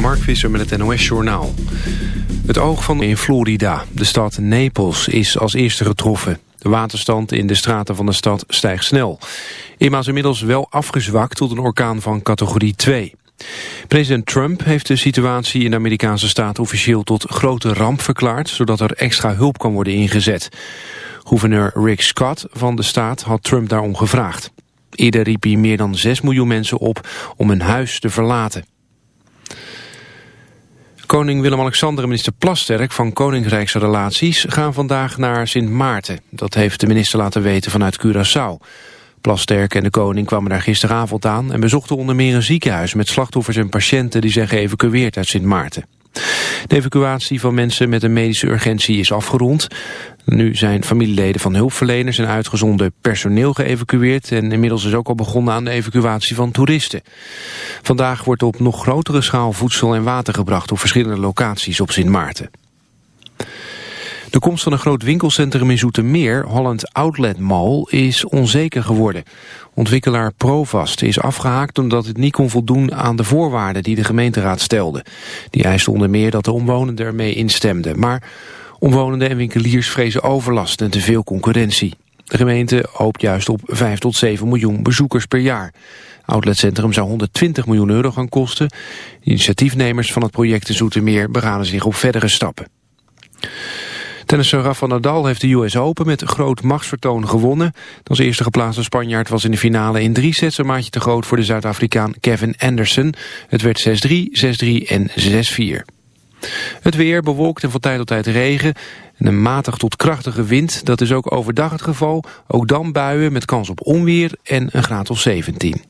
Mark Visser met het NOS Journaal. Het oog van in Florida. De stad Naples is als eerste getroffen. De waterstand in de straten van de stad stijgt snel. Irma is inmiddels wel afgezwakt tot een orkaan van categorie 2. President Trump heeft de situatie in de Amerikaanse staat officieel tot grote ramp verklaard, zodat er extra hulp kan worden ingezet. Gouverneur Rick Scott van de staat had Trump daarom gevraagd. Eerder riep hij meer dan 6 miljoen mensen op om hun huis te verlaten. Koning Willem-Alexander en minister Plasterk van Koninkrijkse Relaties gaan vandaag naar Sint Maarten. Dat heeft de minister laten weten vanuit Curaçao. Plasterk en de koning kwamen daar gisteravond aan en bezochten onder meer een ziekenhuis met slachtoffers en patiënten die zijn geëvacueerd uit Sint Maarten. De evacuatie van mensen met een medische urgentie is afgerond. Nu zijn familieleden van hulpverleners en uitgezonden personeel geëvacueerd... en inmiddels is ook al begonnen aan de evacuatie van toeristen. Vandaag wordt op nog grotere schaal voedsel en water gebracht... op verschillende locaties op Sint Maarten. De komst van een groot winkelcentrum in Zoetermeer, Holland Outlet Mall, is onzeker geworden. Ontwikkelaar Provast is afgehaakt omdat het niet kon voldoen aan de voorwaarden die de gemeenteraad stelde. Die eiste onder meer dat de omwonenden ermee instemden. Maar omwonenden en winkeliers vrezen overlast en te veel concurrentie. De gemeente hoopt juist op 5 tot 7 miljoen bezoekers per jaar. Outletcentrum zou 120 miljoen euro gaan kosten. Initiatiefnemers van het project in Zoetermeer beraden zich op verdere stappen. Tennisser Rafa Nadal heeft de US Open met groot machtsvertoon gewonnen. Als eerste geplaatste Spanjaard was in de finale in drie sets een maatje te groot voor de Zuid-Afrikaan Kevin Anderson. Het werd 6-3, 6-3 en 6-4. Het weer bewolkt en van tijd tot tijd regen. En een matig tot krachtige wind, dat is ook overdag het geval. Ook dan buien met kans op onweer en een graad of 17.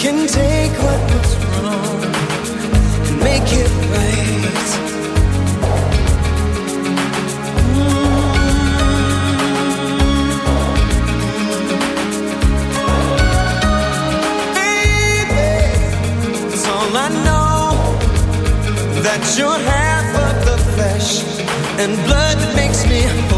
can take what was wrong and make it right. Baby, it's all I know that you're half of the flesh and blood that makes me whole.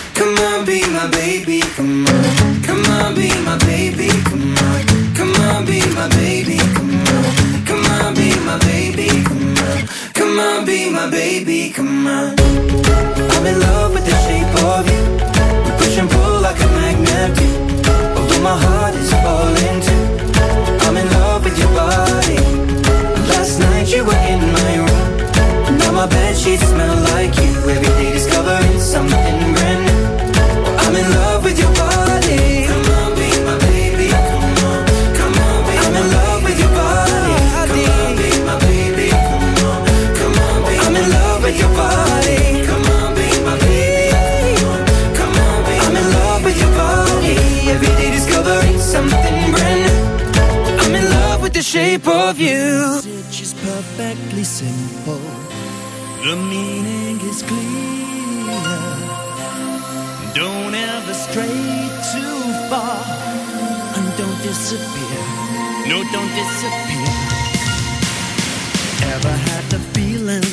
shape of you. It's is perfectly simple. The meaning is clear. Don't ever stray too far, and don't disappear. No, don't disappear. Ever had the feeling?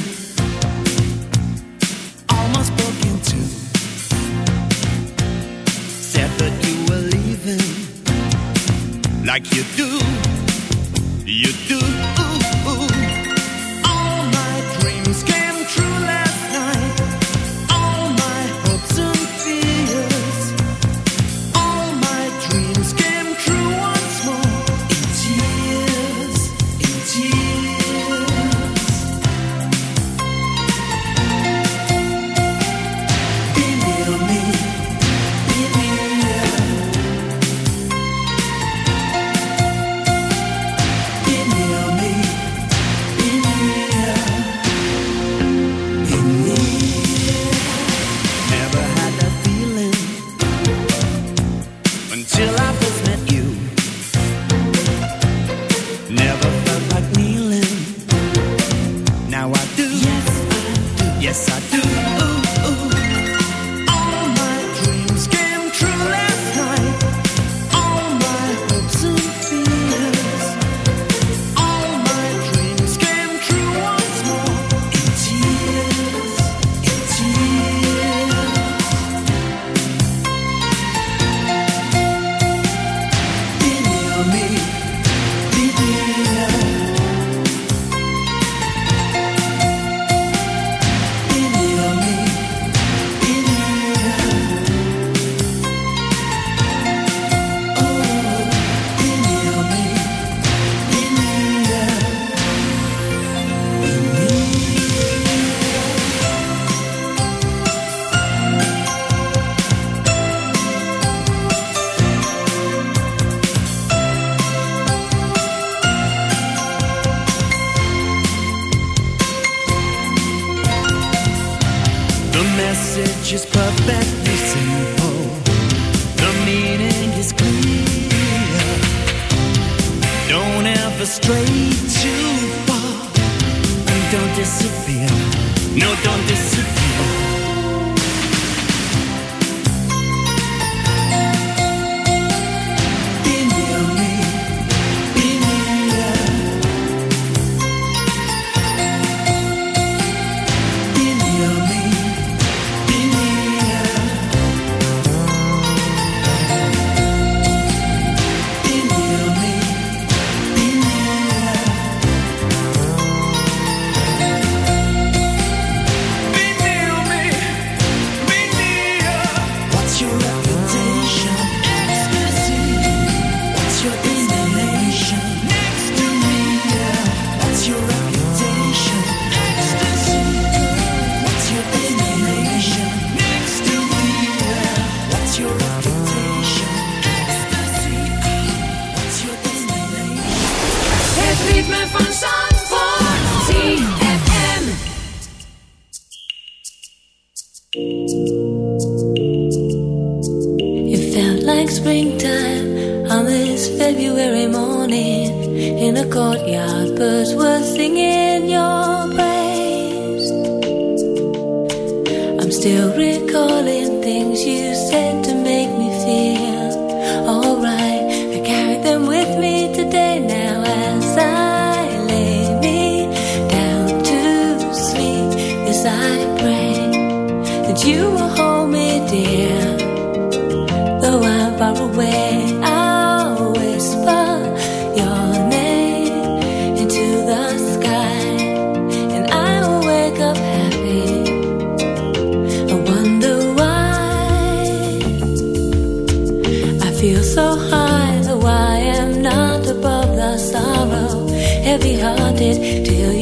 Almost broken too. Said that you were leaving, like you do you do. till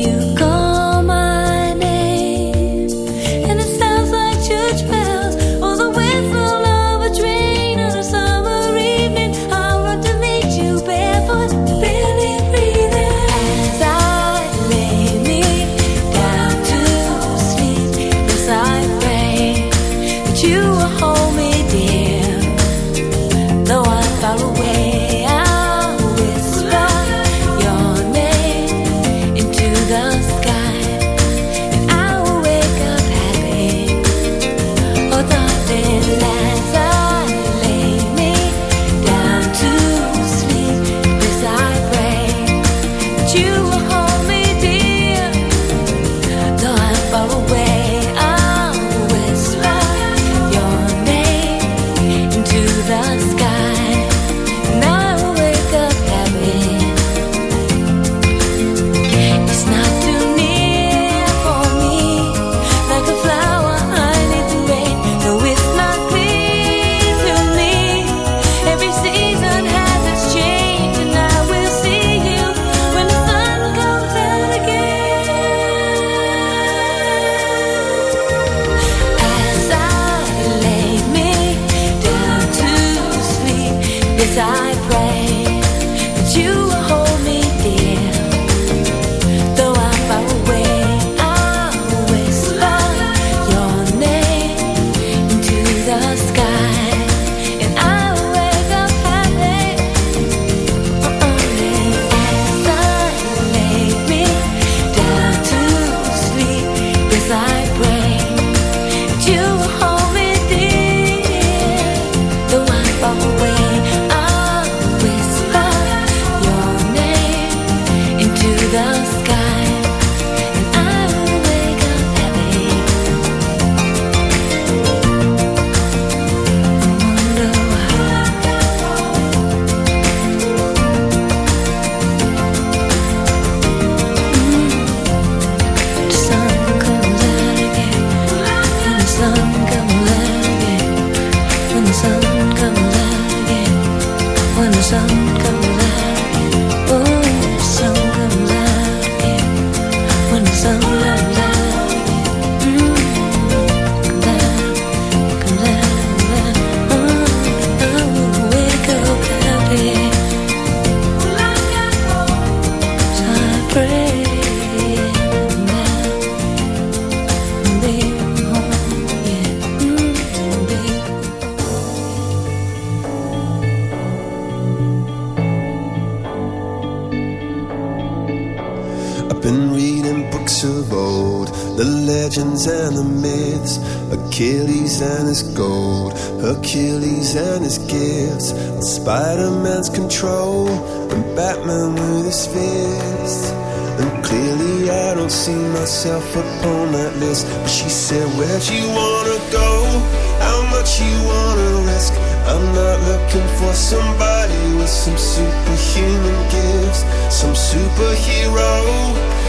superhero,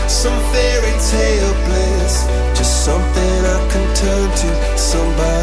some fairy tale bliss, just something I can turn to, somebody.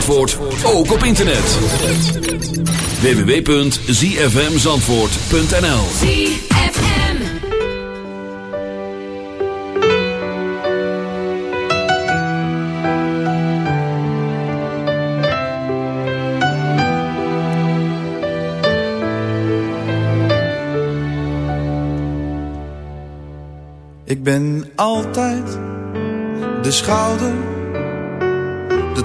Zandvoort ook op internet. www.zfmzandvoort.nl ZFM. Ik ben altijd de schouder, de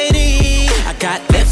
I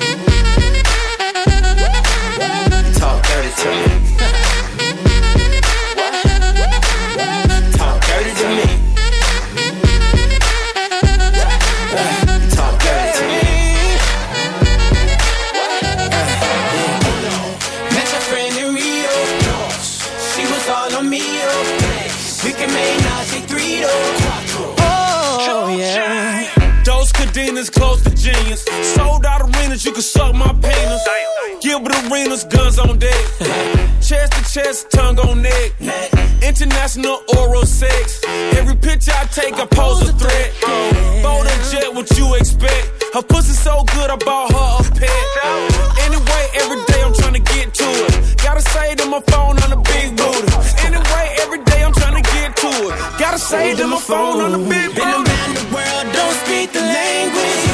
You talk dirty to me. Suck my penis. Gilbert Arenas, guns on deck. chest to chest, tongue on neck. International oral sex. Every picture I take, I pose a threat. Bold and jet, what you expect? Her pussy so good, I bought her a pet. Anyway, every day I'm trying to get to it. Gotta say to my phone on the big booty. Anyway, every day I'm trying to get to it. Gotta say to my phone on the big Been booty. around the world, don't speak the language.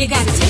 You gotta take